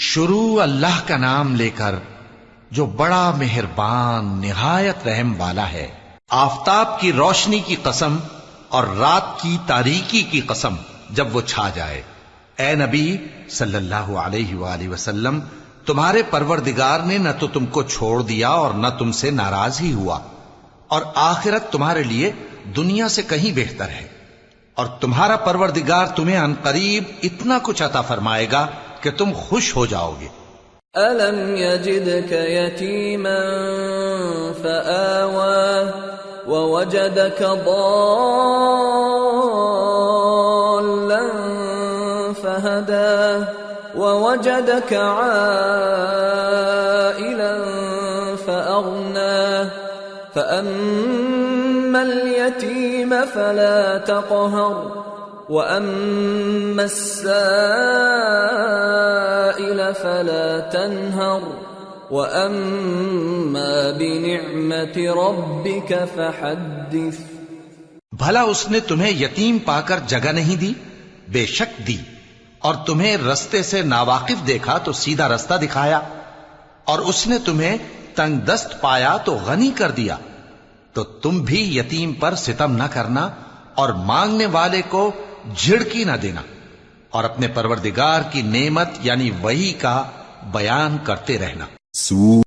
شروع اللہ کا نام لے کر جو بڑا مہربان، نہایت رحم والا ہے۔ آفتاب کی روشنی کی قسم اور رات کی تاریکی کی قسم جب وہ چھا جائے۔ اے نبی صلی اللہ علیہ وآلہ وسلم، تمہارے پروردگار نے نہ تو تم کو چھوڑ دیا اور نہ تم سے ناراض ہی ہوا۔ اور آخرت تمہارے لیے دنیا سے کہیں بہتر ہے۔ اور تمہارا پروردگار تمہیں ان قریب اتنا کچھ عطا فرمائے گا کہ تم خوش ہو جاؤ گے۔ ألم يجدك يتيما فآوى ووجدك ضالا فهدى ووجدك عائلا فأغنى فأما اليتيم فلا تقهر وأما السائل فلا تنهر. وأما بنعمة ربك فحدث. بھلا اس نے تمہیں یتیم پا کر جگہ نہیں دی؟ بے شک دی. اور تمہیں رستے سے ناواقف دیکھا تو سیدھا رستہ دکھایا. اور اس نے تمہیں تنگ دست پایا تو غنی کر دیا. تو تم بھی یتیم پر ستم نہ کرنا اور مانگنے والے کو جھڑکی نہ دینا. اور اپنے پروردگار کی نعمت یعنی وہی کا بیان کرتے رہنا۔ سو